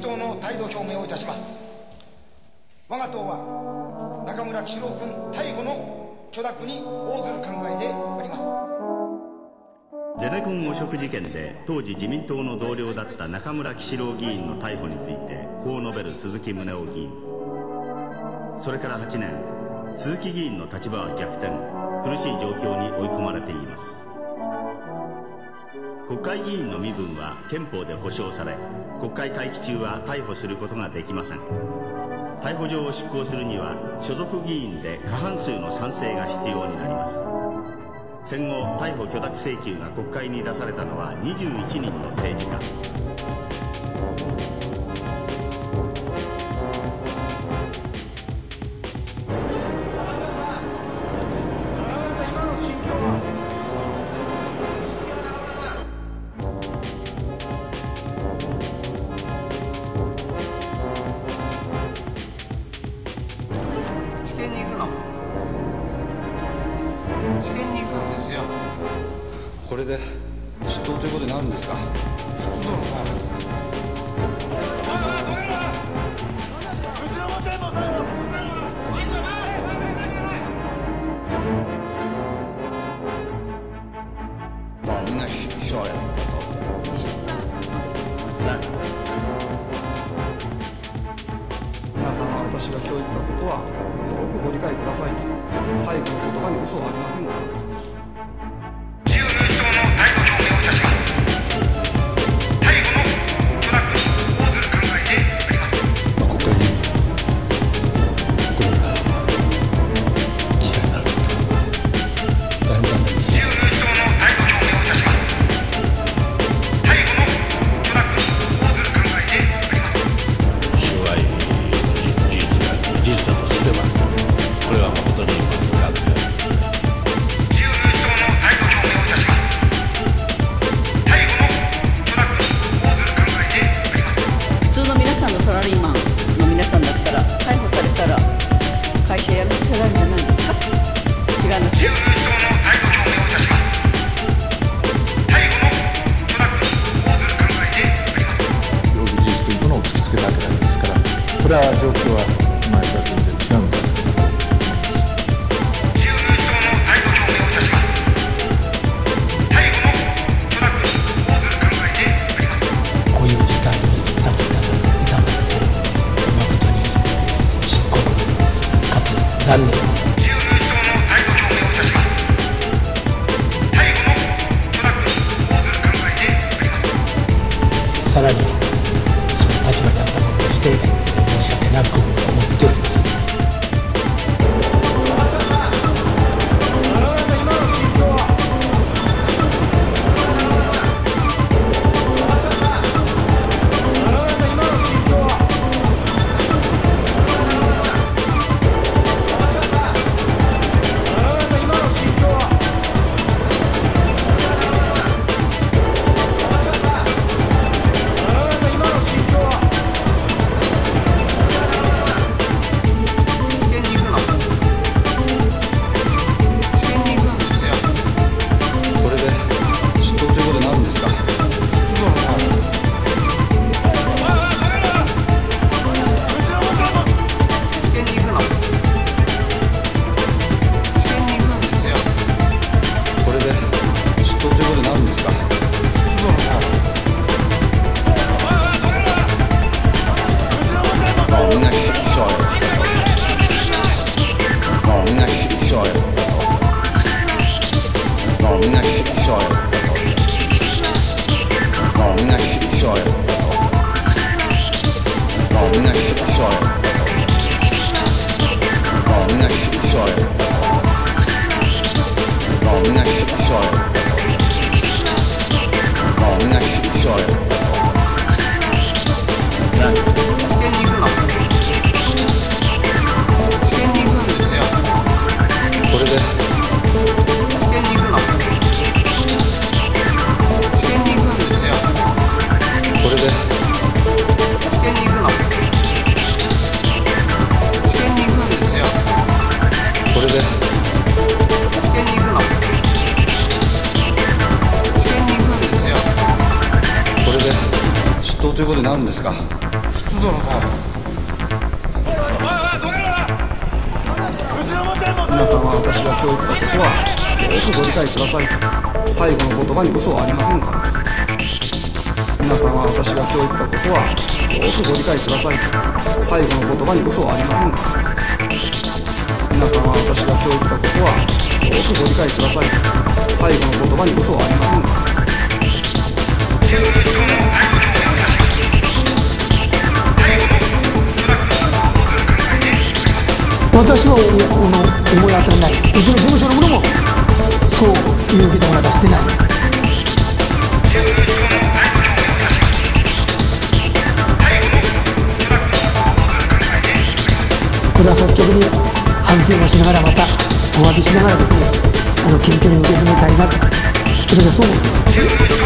党の態度表明をいたします我が党は中村喜四郎君逮捕の許諾に応ずる考えでありますゼネコン汚職事件で当時自民党の同僚だった中村喜四郎議員の逮捕についてこう述べる鈴木宗男議員それから8年鈴木議員の立場は逆転苦しい状況に追い込まれています国会議員の身分は憲法で保障され国会会期中は逮捕することができません。逮捕状を執行するには所属議員で過半数の賛成が必要になります。戦後逮捕許諾請求が国会に出されたのは21人の政治家。験に行くの？試験に行くんですよ。これで出頭ということになるんですか？まあみんな秘書はや皆様私が今日言ったことは最後の言葉に嘘はありませんからこれは状況は前とは全然違ういます自由民主党の態度表明をいたします逮捕の許諾に応ずる考えでありますこういう時間に立ちいた誠にすっごくかつ残念。una これで試験に行くの試験に行くんです。よこれです。試験に行くの試験に行くんです。よこれです。試験に行くの試験に行くんです。よこれです。出頭ということになるんです。か出頭だろうな皆さんは私が今日言ったことはよくご理解ください。最後の言葉に嘘はありませんから皆さんは私が今日言ったことはよくご理解ください。最後の言葉に嘘はありませんから皆さんは私が今日言ったことはよくご理解ください。最後の言葉に嘘はありません。から私は思い当たらない。うちの事務所の者もそういう受け止め方してない。これは率直に反省をしながらまたお詫びしながらですねあの謙虚に受け止めたいなと。それでそう。思います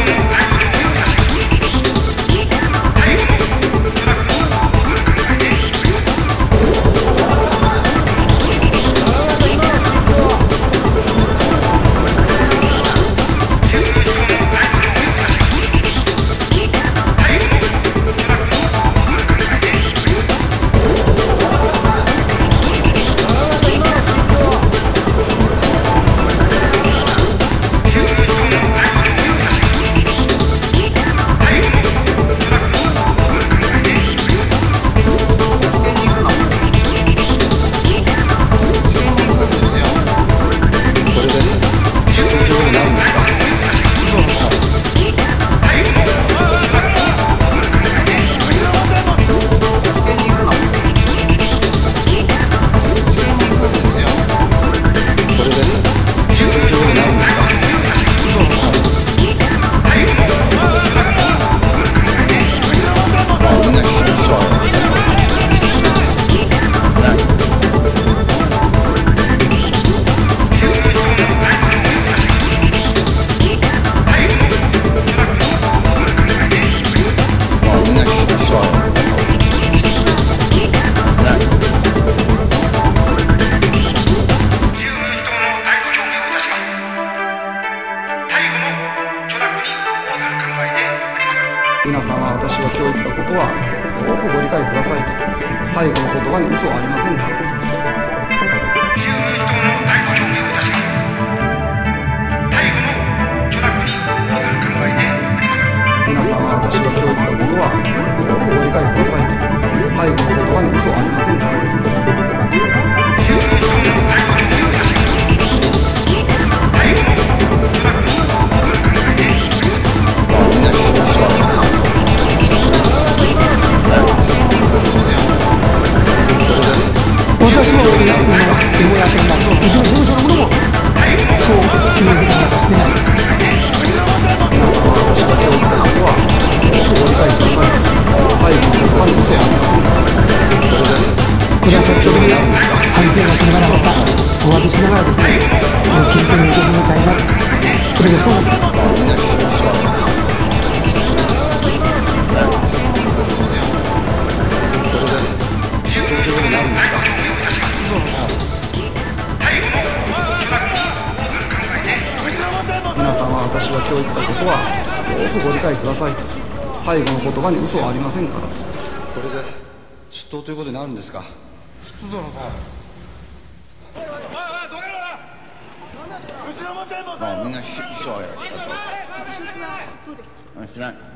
最後の言葉に嘘はありませんから。皆さんは私が今日言ったことはよくご理解ください。最後の言葉に嘘はありませんから。皆さんは私が今日言ったことはよくご理解ください最後の言葉に嘘はありませんからこれで出頭ということになるんですか？まあみんな一緒一緒やろ就職はどうですか知らん